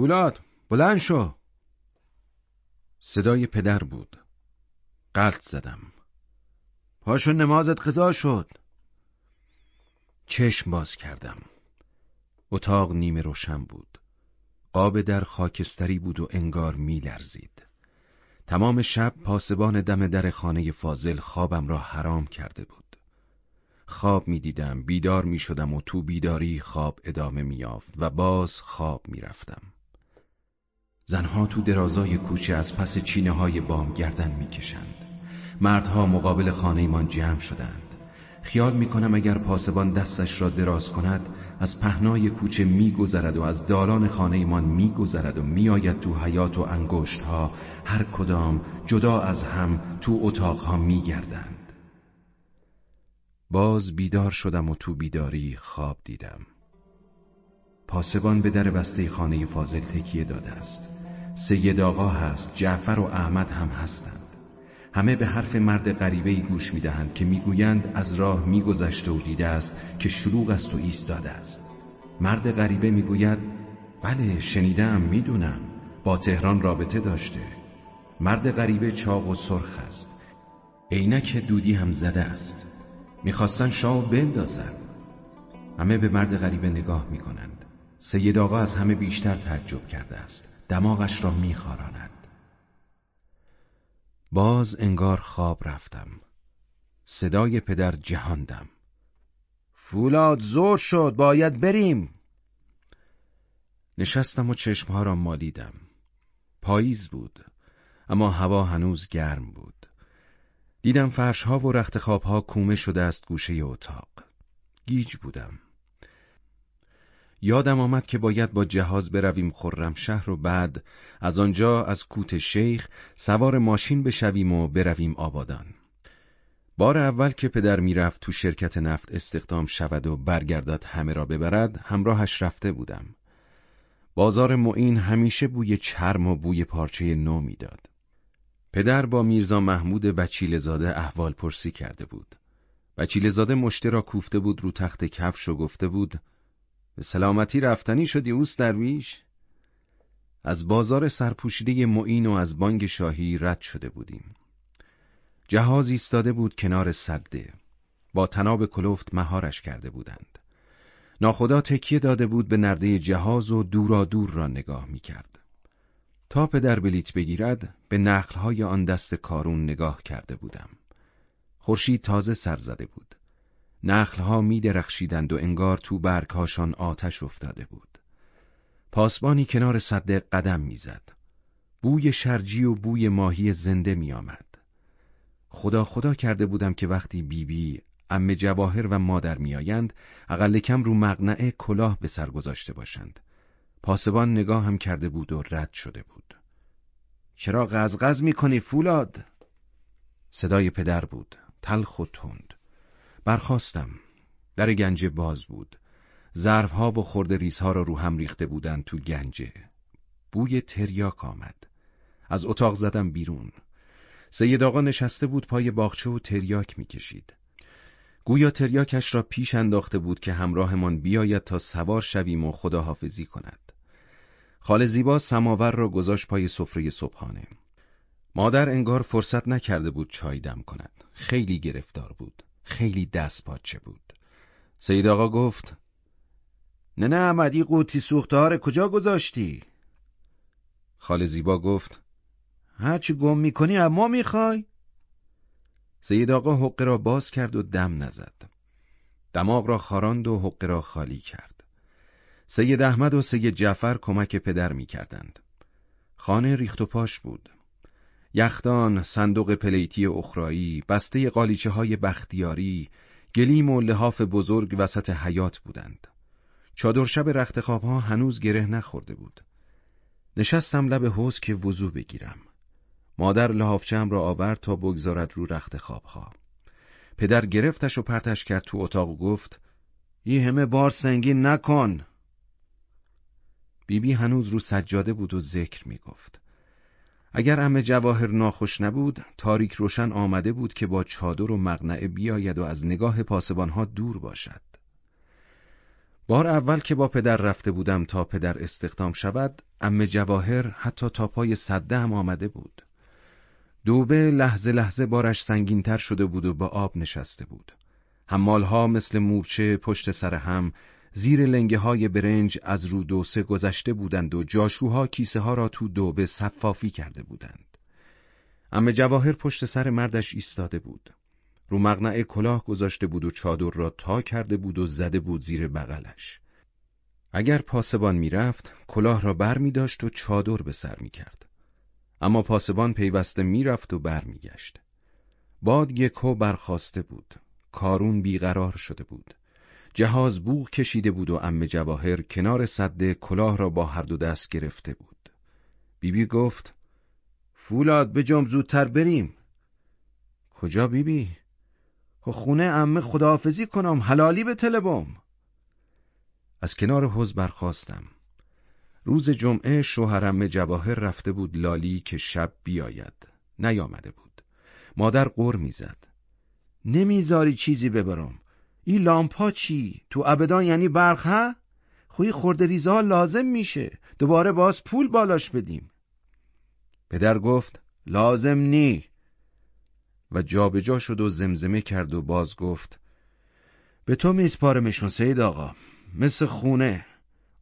فولاد بلند شو. صدای پدر بود. قلط زدم. پاشو نمازت قضا شد. چشم باز کردم. اتاق نیمه روشن بود. قاب در خاکستری بود و انگار میلرزید تمام شب پاسبان دم در خانه فاضل خوابم را حرام کرده بود. خواب می دیدم بیدار می شدم و تو بیداری خواب ادامه می یافت و باز خواب می رفتم. زنها تو درازای کوچه از پس چینه های بام گردن می کشند. مردها مقابل خانه ایمان جمع شدند. خیال می کنم اگر پاسبان دستش را دراز کند از پهنای کوچه می گذرد و از دالان خانه ایمان می گذرد و می آید تو حیات و انگشت ها هر کدام جدا از هم تو اتاق ها می گردند. باز بیدار شدم و تو بیداری خواب دیدم پاسبان به در بسته خانه فاضل تکیه داده است سید آقا هست جعفر و احمد هم هستند. همه به حرف مرد غریبه گوش می‌دهند که می‌گویند از راه میگذشته و دیده است که شلوغ است و ایستاده است. مرد غریبه می‌گوید بله شنیدم می‌دونم با تهران رابطه داشته. مرد غریبه چاق و سرخ است. عینک دودی هم زده است. می‌خواستن شاه بندازن. همه به مرد غریبه نگاه می‌کنند. سید آقا از همه بیشتر تعجب کرده است. دماغش را میخاراند. باز انگار خواب رفتم. صدای پدر جهاندم. فولاد زور شد باید بریم. نشستم و چشمها را مالیدم. پاییز بود اما هوا هنوز گرم بود. دیدم فرشها و رخت خوابها کومه شده است گوشه اتاق. گیج بودم. یادم آمد که باید با جهاز برویم خرم شهر و بعد از آنجا از کوت شیخ سوار ماشین بشویم و برویم آبادان. بار اول که پدر می‌رفت تو شرکت نفت استخدام شود و برگردد همه را ببرد همراهش رفته بودم. بازار معین همیشه بوی چرم و بوی پارچه نو می‌داد. پدر با میرزا محمود بچیل زاده احوال پرسی کرده بود. بچیل زاده مشته را کوفته بود رو تخت کفش و گفته بود به سلامتی رفتنی شدی اوست درویش؟ از بازار سرپوشیده معین و از بانگ شاهی رد شده بودیم. جهاز ایستاده بود کنار صده. با تناب کلفت مهارش کرده بودند. ناخدا تکیه داده بود به نرده جهاز و دورا دور را نگاه می کرد. تا پدر بلیت بگیرد به نخلهای آن دست کارون نگاه کرده بودم. خورشید تازه سر زده بود. نخلها می درخشیدند و انگار تو برگهاشان آتش افتاده بود. پاسبانی کنار صدق قدم می‌زد. بوی شرجی و بوی ماهی زنده می آمد. خدا خدا کرده بودم که وقتی بیبی بی ام جواهر و مادر میآیند اقل کم رو مقنعه کلاه به سر گذاشته باشند پاسبان نگاه هم کرده بود و رد شده بود چرا غزغز می‌کنی فولاد؟ صدای پدر بود تلخ و تند برخواستم در گنجه باز بود. ظرفها و خورده ریزها را رو هم ریخته بودند تو گنجه بوی تریاک آمد. از اتاق زدم بیرون. سید آقا نشسته بود پای باغچه و تریاک می‌کشید. گویا تریاکش را پیش انداخته بود که همراهمان بیاید تا سوار شویم و خداحافظی کند. خال زیبا سماور را گذاشت پای سفره صبحانه. مادر انگار فرصت نکرده بود چای دم کند. خیلی گرفتار بود. خیلی دست پاچه بود سید آقا گفت نه نه احمدی قوطی سوختار کجا گذاشتی؟ خال زیبا گفت هرچی گم می‌کنی اما می‌خوای؟ سید آقا حقه را باز کرد و دم نزد دماغ را خاراند و حقه را خالی کرد سید احمد و سید جعفر کمک پدر می کردند. خانه ریخت و پاش بود یختان، صندوق پلیتی اخرایی، بسته قالیچه های بختیاری، گلیم و لحاف بزرگ وسط حیات بودند. چادر شب رخت ها هنوز گره نخورده بود. نشستم لب حوز که وضو بگیرم. مادر لحافچم را آورد تا بگذارد رو رخت خوابها. پدر گرفتش و پرتش کرد تو اتاق و گفت ای همه بار سنگین نکن. بیبی بی هنوز رو سجاده بود و ذکر می گفت. اگر ام جواهر ناخوش نبود، تاریک روشن آمده بود که با چادر و مغنعه بیاید و از نگاه پاسبانها دور باشد. بار اول که با پدر رفته بودم تا پدر استخدام شود، ام جواهر حتی تا پای صده هم آمده بود. دوبه لحظه لحظه بارش سنگینتر شده بود و با آب نشسته بود. حمالها مثل مورچه پشت سر هم زیر لنگه های برنج از رو دوسه گذشته بودند و جاشوها کیسه ها را تو دوبه صفافی کرده بودند. اما جواهر پشت سر مردش ایستاده بود. رو مغنع کلاه گذاشته بود و چادر را تا کرده بود و زده بود زیر بغلش. اگر پاسبان می‌رفت کلاه را بر می داشت و چادر به سر می کرد. اما پاسبان پیوسته می‌رفت و برمیگشت. باد یکو برخواسته بود. کارون بیقرار شده بود. جهاز بوغ کشیده بود و ام جواهر کنار صد کلاه را با هر دو دست گرفته بود. بیبی بی گفت فولاد به جام زودتر بریم. کجا بیبی؟ بی؟ خب خونه امه خداحافظی کنم حلالی به تلبم. از کنار حوز برخواستم. روز جمعه شوهرم جواهر رفته بود لالی که شب بیاید. نیامده بود. مادر قر می‌زد. نمی‌ذاری چیزی ببرم. این لامپا چی؟ تو ابدان یعنی برق ها؟ خوی خورده ریزه ها لازم میشه. دوباره باز پول بالاش بدیم. پدر گفت لازم نی و جابجا جا شد و زمزمه کرد و باز گفت به تو میسپارمشون سید آقا. مثل خونه.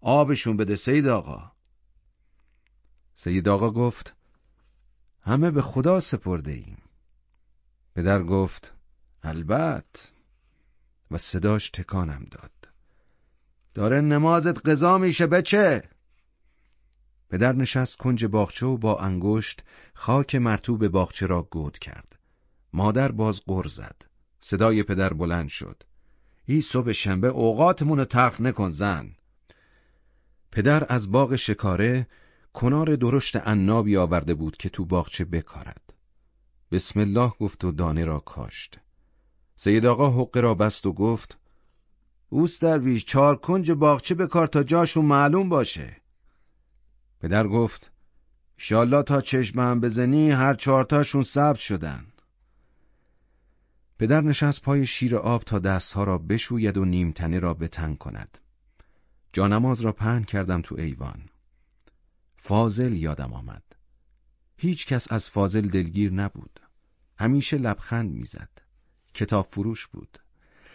آبشون بده سید آقا. سید آقا گفت همه به خدا سپرده ایم پدر گفت البته و صداش تکانم داد. داره نمازت قضا میشه بچه. پدر نشست کنج باغچه و با انگشت خاک مرتوب باغچه را گود کرد. مادر باز غر زد. صدای پدر بلند شد. ای صبح شنبه اوقاتمون تخت نکن زن. پدر از باغ شکاره کنار درشت عنابی آورده بود که تو باغچه بکارد. بسم الله گفت و دانه را کاشت. سید آقا حقه را بست و گفت اوست درویش چهار کنج باغچه بکار تا جاشون معلوم باشه. پدر گفت شالله تا چشم هم بزنی هر چهارتاشون ثبت شدن. پدر نشست پای شیر آب تا دستها را بشوید و نیمتنه را بتنگ کند. جانماز را پهن کردم تو ایوان. فاضل یادم آمد. هیچ کس از فاضل دلگیر نبود. همیشه لبخند می‌زد. کتاب فروش بود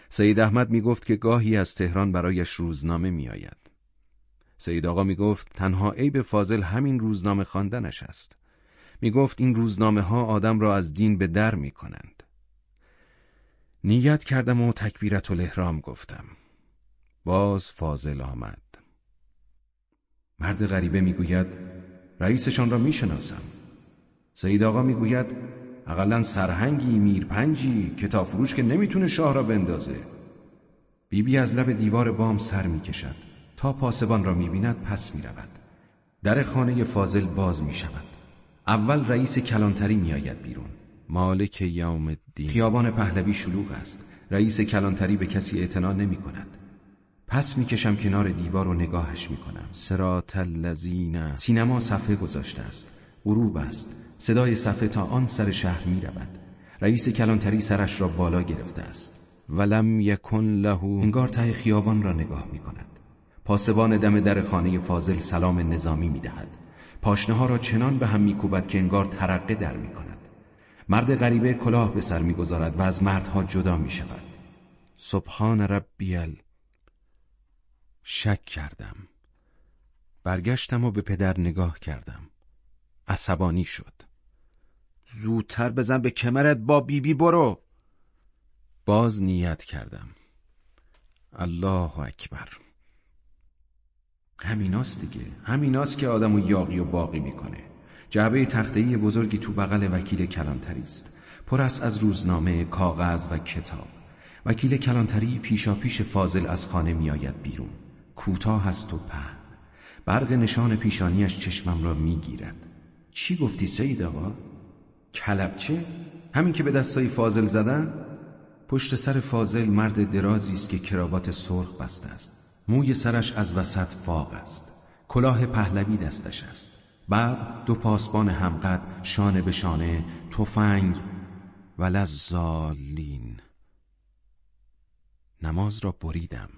سید احمد می گفت که گاهی از تهران برایش روزنامه می آید. سید آقا می گفت تنها عیب فاضل همین روزنامه خواندنش است. می گفت این روزنامه ها آدم را از دین به در می کنند. نیت کردم و تکبیرت و لحرام گفتم. باز فاضل آمد. مرد غریبه می‌گوید رئیسشان را می‌شناسم. سید آقا می‌گوید اقلا سرهنگی میرپنجی کتاب فروش که نمی‌تونه شاه را بندازه. بیبی بی از لب دیوار بام سر می‌کشد. تا پاسبان را می‌بیند پس می‌رود. در خانه فاضل باز می‌شود. اول رئیس کلانتری میآید بیرون. مالک یوم الدین. خیابان پهلوی شلوغ است. رئیس کلانتری به کسی اعتنا نمی کند پس می‌کشم کنار دیوار و نگاهش می‌کنم. سرات اللذین سینما صفحه گذاشته است. غروب است. صدای صفحه تا آن سر شهر می رود. رئیس کلانتری سرش را بالا گرفته است. ولم یکن له انگار ته خیابان را نگاه می کند پاسبان دم در خانه فاضل سلام نظامی می دهد پاشنه ها را چنان به هم می کوبد که انگار ترقه در می کند مرد غریبه کلاه به سر می گذارد و از مردها جدا می شود سبحان ربیل شک کردم. برگشتم و به پدر نگاه کردم. عصبانی شد. زودتر بزن به کمرت با بیبی بی برو. باز نیت کردم. الله اکبر. همیناست دیگه. همیناست که آدمو یاقی و باقی می‌کنه. جعبه تختهی بزرگی تو بغل وکیل کلانتری است پر است از روزنامه، کاغذ و کتاب. وکیل کلانتری پیشا پیش فاضل از خانه میآید بیرون. کوتاه است و پهن. برق نشان پیشانیش چشمم را می‌گیرد. چی گفتی سید آقا؟ کلبچه؟ همین که به دستای فاضل زدن؟ پشت سر فاضل مرد درازی است که کراوات سرخ بسته است. موی سرش از وسط فاق است. کلاه پهلوی دستش است. بعد دو پاسبان همقد شانه به شانه تفنگ و لزالین نماز را بریدم.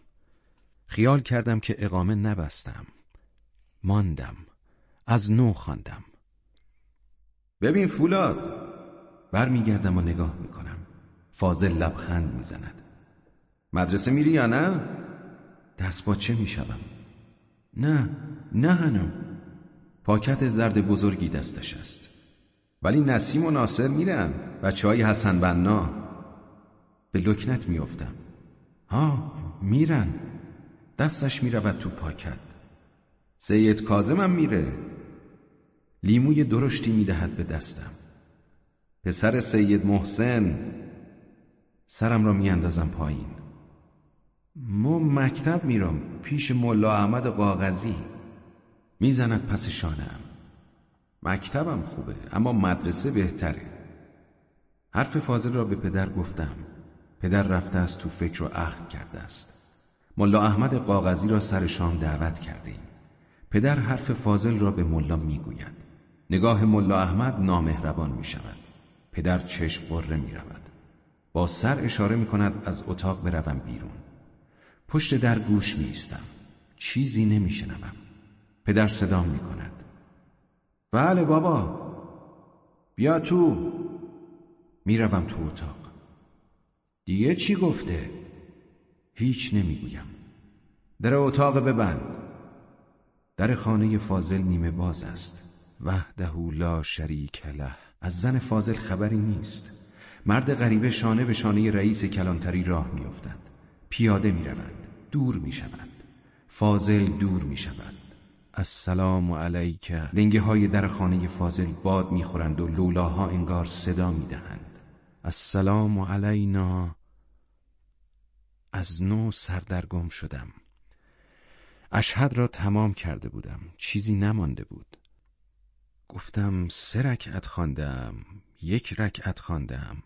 خیال کردم که اقامه نبستم. ماندم. از نو خواندم. ببین فولاد. برمیگردم و نگاه می‌کنم. فاضل لبخند می‌زند. مدرسه میری یا نه؟ دست با چه می‌شوم؟ نه نه هنو پاکت زرد بزرگی دستش است. ولی نسیم و ناصر میرن. بچه های حسن بنا. به لکنت میافتم. ها میرن. دستش می‌رود تو پاکت. سید کازمم میره. لیموی درشتی می‌دهد به دستم. پسر سید محسن سرم را میاندازم پایین. ما مکتب میرم پیش ملا احمد قاغزی می‌زند پس شانم مکتبم خوبه اما مدرسه بهتره. حرف فاضل را به پدر گفتم. پدر رفته است تو فکر و عقل کرده است. ملا احمد قاغزی را سر شام دعوت کرده ایم. پدر حرف فاضل را به ملا می‌گوید. نگاه ملا احمد نامهربان می شود پدر چشم قره می رود با سر اشاره می کند از اتاق بروم بیرون. پشت در گوش می ایستم. چیزی نمی شنوم. پدر صدا می کند بله بابا. بیا تو. می‌روم تو اتاق. دیگه چی گفته؟ هیچ نمی‌گویم. در اتاق ببند. در خانه فاضل نیمه باز است. وحده لا شریک له. از زن فاضل خبری نیست. مرد غریبه شانه به شانه رئیس کلانتری راه میافتد. پیاده می‌روند. دور می‌شوند. فاضل دور می‌شود السلام علیک. لنگه های در خانه فاضل باد می‌خورند و لولاها انگار صدا می‌دهند. السلام علینا. از نو سردرگم شدم. اشهد را تمام کرده بودم. چیزی نمانده بود. گفتم سه رکعت خواندم یک رکعت خواندم.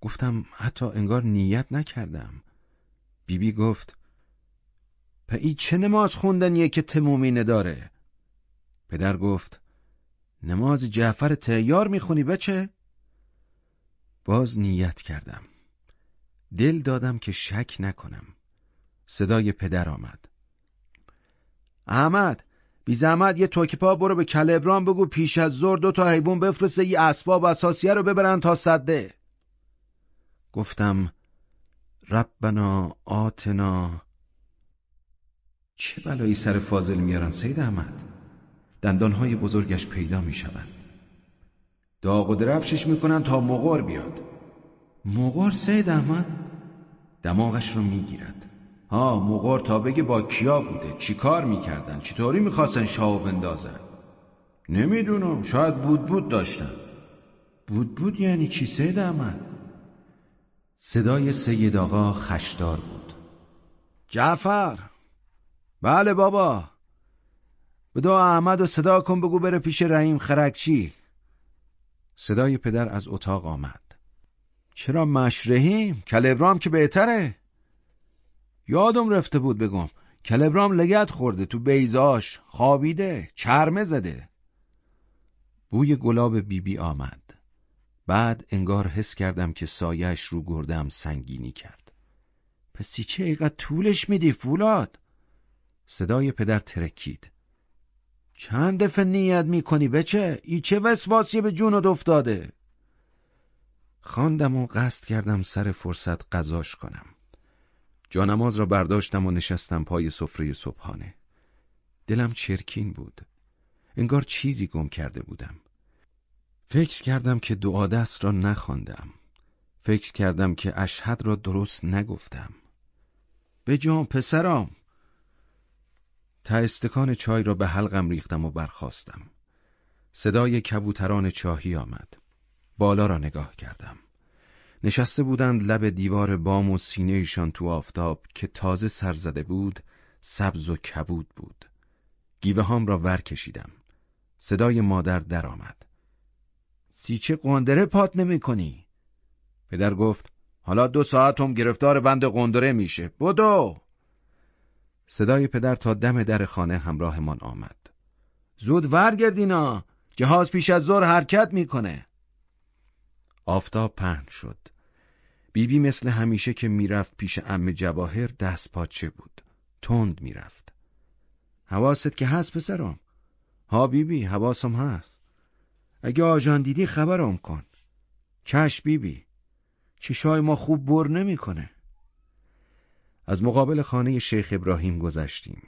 گفتم حتی انگار نیت نکردم. بیبی بی گفت ای چه نماز خوندنیه که تمومی نداره پدر گفت نماز جعفر تیار می‌خونی بچه؟ باز نیت کردم. دل دادم که شک نکنم. صدای پدر آمد. احمد بی زحمت یه توکپا برو به کلبران بگو پیش از زور دو تا حیوان بفرسته یه اسباب اساسیه رو ببرن تا صده. گفتم ربنا آتنا. چه بلایی سر فاضل میارن سید احمد؟ دندانهای بزرگش پیدا می‌شوند. داغ و درفشش می‌کنن تا مغار بیاد. مغار سید احمد؟ دماغش رو می‌گیرد. ها مغار تا بگه با کیا بوده؟ چی کار می‌کردن؟ چطوری می‌خواستن شاو بندازن؟ نمی‌دونم شاید بود بود داشتن. بود بود یعنی چی سید احمد؟ صدای سید آقا خشدار بود. جعفر! بله بابا. بدو احمد و صدا کن بگو بره پیش رحیم خرکچی. صدای پدر از اتاق آمد. چرا مشرهیم؟ کلبرام که بهتره. یادم رفته بود بگم. کلبرام لگت خورده تو بیزاش. خوابیده. چرمه زده. بوی گلاب بیبی بی آمد. بعد انگار حس کردم که سایش رو گردم سنگینی کرد. پس چه ایقدر طولش میدی فولاد؟ صدای پدر ترکید. چند دفعه نیت می‌کنی بچه؟ ای چه وسواسی به جونت افتاده؟ خواندم و قصد کردم سر فرصت قضاش کنم. جانماز را برداشتم و نشستم پای سفره صبحانه. دلم چرکین بود. انگار چیزی گم کرده بودم. فکر کردم که دعا دست را نخواندم. فکر کردم که اشهد را درست نگفتم. به جان پسرام! تا استکان چای را به حلقم ریختم و برخواستم صدای کبوتران چاهی آمد. بالا را نگاه کردم. نشسته بودند لب دیوار بام و سینهشان تو آفتاب که تازه سر زده بود، سبز و کبود بود. گیوه هام را ور کشیدم. صدای مادر درآمد. سیچه قندره پات نمی کنی؟ پدر گفت حالا دو ساعت هم گرفتار بند قندره میشه. بدو! صدای پدر تا دم در خانه همراهمان آمد. زود ورگردینا جهاز پیش از ظهر حرکت می‌کنه. آفتاب پهن شد. بیبی بی مثل همیشه که می‌رفت پیش ام جواهر دست پاچه بود. تند می‌رفت. حواست که هست پسرم. ها بیبی بی حواسم هست. اگه آجان دیدی خبرم کن. چش بیبی. بی. چشای ما خوب بر نمی‌کنه. از مقابل خانه شیخ ابراهیم گذشتیم.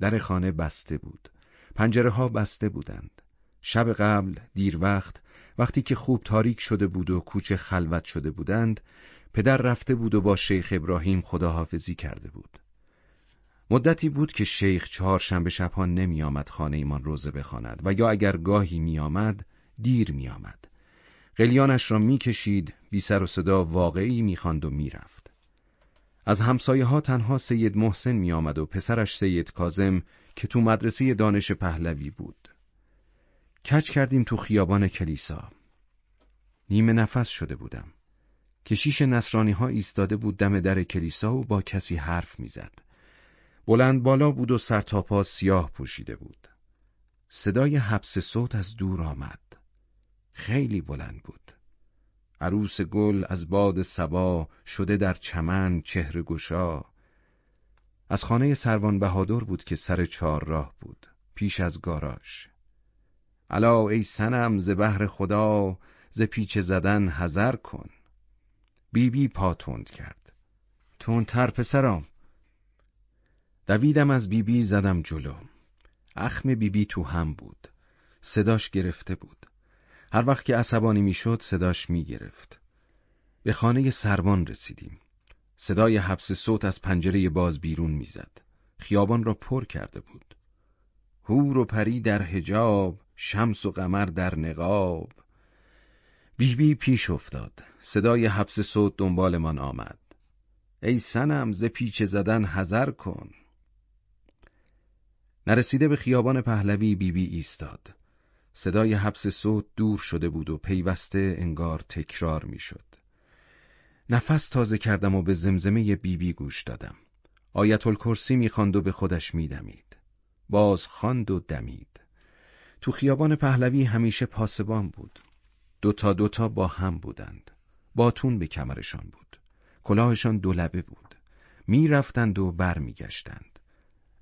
در خانه بسته بود. پنجره ها بسته بودند. شب قبل دیر وقت وقتی که خوب تاریک شده بود و کوچه خلوت شده بودند پدر رفته بود و با شیخ ابراهیم خداحافظی کرده بود. مدتی بود که شیخ چهار شنبه شبها نمی آمد خانه ایمان روزه بخواند و یا اگر گاهی می آمد دیر می آمد. قلیانش را می کشید بی سر و صدا واقعی می خاند و می رفت. از همسایه ها تنها سید محسن می آمد و پسرش سید کازم که تو مدرسه دانش پهلوی بود. کچ کردیم تو خیابان کلیسا. نیمه نفس شده بودم. کشیش نصرانی ها ایستاده بود دم در کلیسا و با کسی حرف می‌زد. بلند بالا بود و سرتاپا سیاه پوشیده بود. صدای حبس صوت از دور آمد. خیلی بلند بود. عروس گل از باد سبا شده در چمن چهره گشا. از خانه سروان بهادر بود که سر چهار راه بود. پیش از گاراژ. الا ای سنم ز بهر خدا ز پیچ زدن حذر کن. بیبی بی پا تند کرد. تندتر پسرام. دویدم از بیبی بی زدم جلو. اخم بیبی بی تو هم بود. صداش گرفته بود. هر وقت که عصبانی می‌شد صداش می‌گرفت. به خانه سروان رسیدیم. صدای حبس صوت از پنجره باز بیرون می‌زد. خیابان را پر کرده بود. هور و پری در حجاب، شمس و قمر در نقاب. بیبی بی پیش افتاد. صدای حبس صوت دنبالمان آمد. ای سنم ز پیچ زدن حذر کن. نرسیده به خیابان پهلوی بیبی بی ایستاد. صدای حبس صوت دور شده بود و پیوسته انگار تکرار می‌شد. نفس تازه کردم و به زمزمه بیبی بی گوش دادم. آیت الکرسی می‌خواند و به خودش میدمید. باز خواند و دمید. تو خیابان پهلوی همیشه پاسبان بود. دوتا دوتا با هم بودند. باتون به کمرشان بود. کلاهشان دولبه بود. می‌رفتند و برمیگشتند.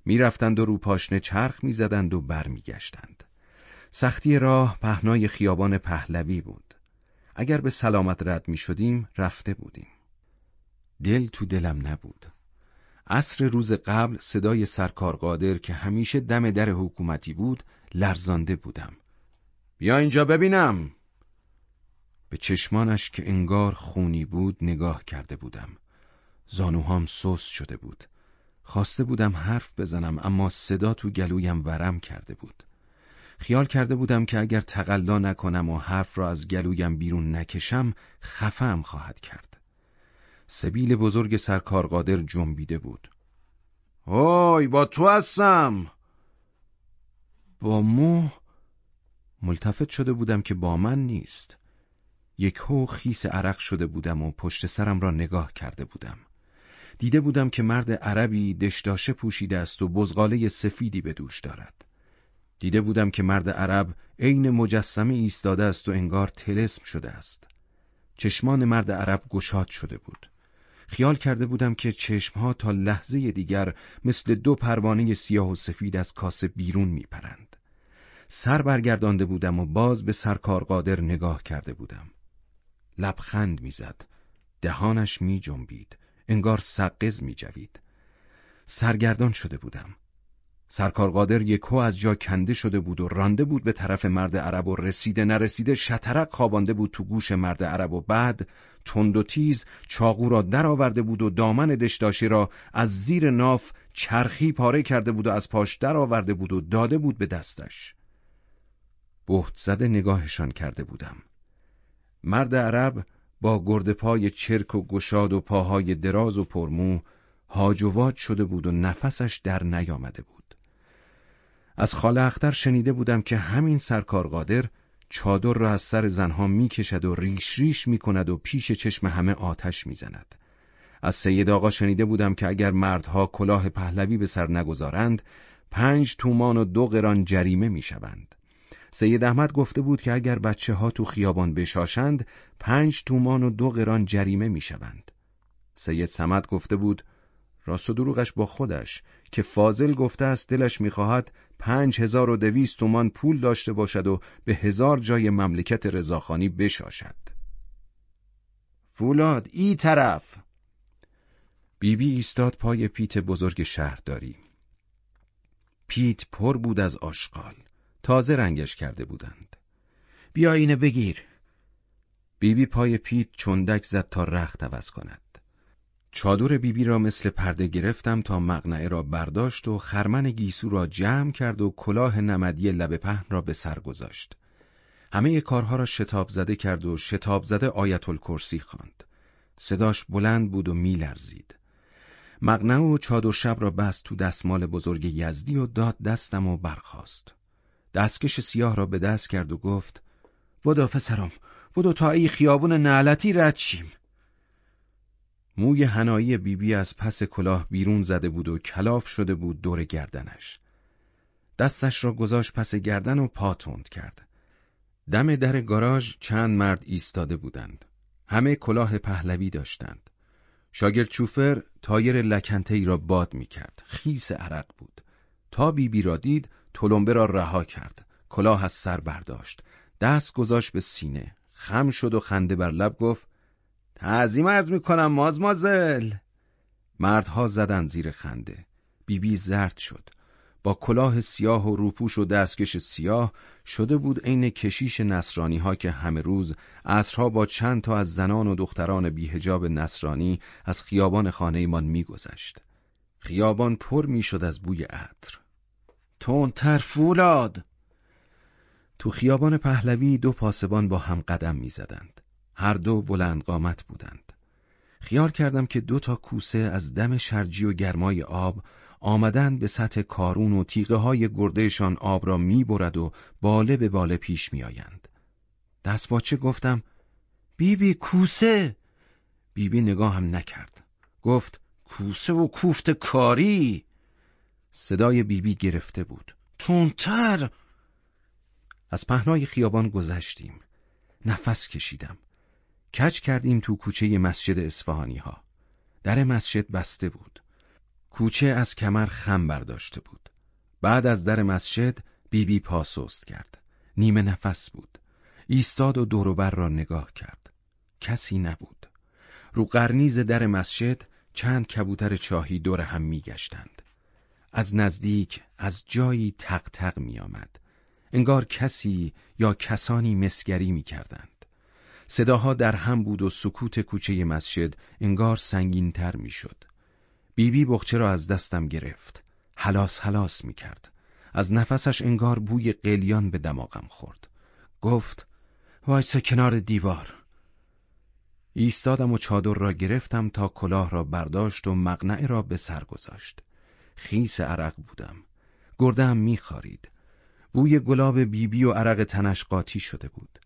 می‌رفتند و رو پاشنه چرخ می‌زدند و برمیگشتند. سختی راه پهنای خیابان پهلوی بود. اگر به سلامت رد می شدیم رفته بودیم. دل تو دلم نبود. عصر روز قبل صدای سرکار قادر که همیشه دم در حکومتی بود لرزانده بودم. بیا اینجا ببینم. به چشمانش که انگار خونی بود نگاه کرده بودم. زانوهام سوس شده بود. خواسته بودم حرف بزنم اما صدا تو گلویم ورم کرده بود. خیال کرده بودم که اگر تقلا نکنم و حرف را از گلویم بیرون نکشم خفم خواهد کرد. سبیل بزرگ سرکار قادر جنبیده بود. اوی با تو هستم با مو ملتفت شده بودم که با من نیست. یک هو خیس عرق شده بودم و پشت سرم را نگاه کرده بودم. دیده بودم که مرد عربی دشداشه پوشیده است و بزغاله سفیدی به دوش دارد. دیده بودم که مرد عرب عین مجسمه ایستاده است و انگار تلسم شده است. چشمان مرد عرب گشاد شده بود. خیال کرده بودم که چشمها تا لحظه دیگر مثل دو پروانه سیاه و سفید از کاسه بیرون میپرند. سر برگردانده بودم و باز به سرکار قادر نگاه کرده بودم. لبخند می‌زد. دهانش می جنبید. انگار سقز می جوید. سرگردان شده بودم. سرکار قادر یکو از جا کنده شده بود و رانده بود به طرف مرد عرب و رسیده نرسیده شطرق خوابانده بود تو گوش مرد عرب و بعد تند و تیز چاقو را درآورده بود و دامن دشداشی را از زیر ناف چرخی پاره کرده بود و از پاش درآورده بود و داده بود به دستش بهت زده نگاهشان کرده بودم مرد عرب با گرد پای چرک و گشاد و پاهای دراز و پرمو هاج شده بود و نفسش در نیامده بود. از خاله اختر شنیده بودم که همین سرکار قادر چادر را از سر زنها می‌کشد و ریش ریش می‌کند و پیش چشم همه آتش می‌زند. از سید آقا شنیده بودم که اگر مردها کلاه پهلوی به سر نگذارند پنج تومان و دو قران جریمه می‌شوند. سید احمد گفته بود که اگر بچه ها تو خیابان بشاشند پنج تومان و دو قران جریمه می‌شوند. سید سمد گفته بود راست و دروغش با خودش که فاضل گفته است دلش می‌خواهد پنج هزار و دویست تومان پول داشته باشد و به هزار جای مملکت رضاخانی بشاشد. فولاد ای طرف! بیبی بی ایستاد پای پیت بزرگ شهرداری. پیت پر بود از آشغال. تازه رنگش کرده بودند بیا اینه بگیر بیبی بی پای پیت چندک زد تا رخت عوض کند چادر بیبی بی را مثل پرده گرفتم تا مقنعه را برداشت و خرمن گیسو را جمع کرد و کلاه نمدی لب پهن را به سر گذاشت. همه کارها را شتاب زده کرد و شتاب زده آیت الکرسی خواند. صداش بلند بود و میلرزید. مقنعه و چادر شب را بست تو دستمال بزرگ یزدی و داد دستم و برخاست. دستکش سیاه را به دست کرد و گفت بدا پسرم بودو تا ای خیابون نعلتی رد شیم موی هنایی بیبی بی از پس کلاه بیرون زده بود و کلاف شده بود دور گردنش. دستش را گذاشت پس گردن و پا تند کرد. دم در گاراژ چند مرد ایستاده بودند. همه کلاه پهلوی داشتند. شاگرد چوفر تایر لکنته ای را باد می کرد. خیس عرق بود. تا بیبی بی را دید تلمبه را رها کرد. کلاه از سر برداشت. دست گذاشت به سینه. خم شد و خنده بر لب گفت تعظیم ارز می‌کنم مازمازل مردها زدن زیر خنده بیبی بی زرد شد با کلاه سیاه و روپوش و دستکش سیاه شده بود عین کشیش نصرانی ها که همه روز عصرها با چند تا از زنان و دختران بیهجاب نصرانی از خیابان خانه ایمان میگذشت. خیابان پر می‌شد از بوی عطر. تندتر فولاد تو خیابان پهلوی دو پاسبان با هم قدم می‌زدند. هر دو بلند قامت بودند. خیال کردم که دو تا کوسه از دم شرجی و گرمای آب آمدن به سطح کارون و تیغه های گردهشان آب را می‌برد و باله به باله پیش میآیند. دست باچه گفتم بیبی بی کوسه بیبی بی نگاه هم نکرد. گفت کوسه و کوفت کاری صدای بیبی بی گرفته بود. تونتر از پهنای خیابان گذشتیم. نفس کشیدم. کج کردیم تو کوچه مسجد اصفهانی ها. در مسجد بسته بود. کوچه از کمر خم برداشته بود. بعد از در مسجد بیبی بی پاسوست کرد. نیمه نفس بود. ایستاد و دوروبر را نگاه کرد. کسی نبود. رو قرنیز در مسجد چند کبوتر چاهی دور هم میگشتند. از نزدیک از جایی تق تق می آمد. انگار کسی یا کسانی مسگری می کردند. صداها در هم بود و سکوت کوچه مسجد انگار سنگینتر می‌شد. بیبی بخچه را از دستم گرفت. حلاس حلاس می کرد. از نفسش انگار بوی قلیان به دماغم خورد. گفت وایسا کنار دیوار. ایستادم و چادر را گرفتم تا کلاه را برداشت و مقنعه را به سر گذاشت. خیس عرق بودم. گردم میخارید. بوی گلاب بیبی و عرق تنش قاطی شده بود.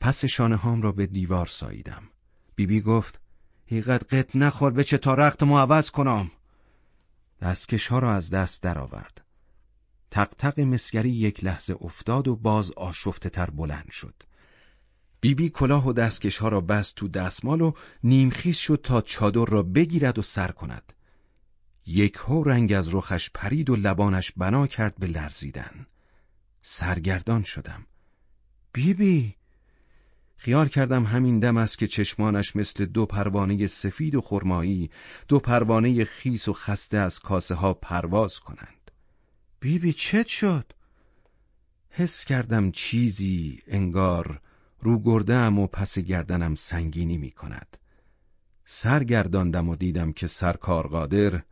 پس شانه هام را به دیوار ساییدم بیبی بی گفت هیقت قط نخور به چه تا رخت عوض کنم دستکش ها را از دست درآورد. تق تق مسگری یک لحظه افتاد و باز آشفته تر بلند شد بیبی بی کلاه و دستکش ها را بست تو دستمال و نیمخیز شد تا چادر را بگیرد و سر کند یک هو رنگ از رخش پرید و لبانش بنا کرد به لرزیدن. سرگردان شدم. بیبی! خیال کردم همین دم است که چشمانش مثل دو پروانه سفید و خرمایی دو پروانه خیس و خسته از کاسه ها پرواز کنند. بیبی بی چت شد؟ حس کردم چیزی انگار رو گردم و پس گردنم سنگینی می کند سرگرداندم و دیدم که سرکار قادر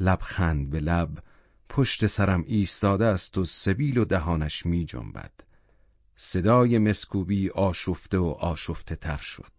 لبخند به لب پشت سرم ایستاده است و سبیل و دهانش می جنبد. صدای مسکوبی آشفته و آشفته تر شد.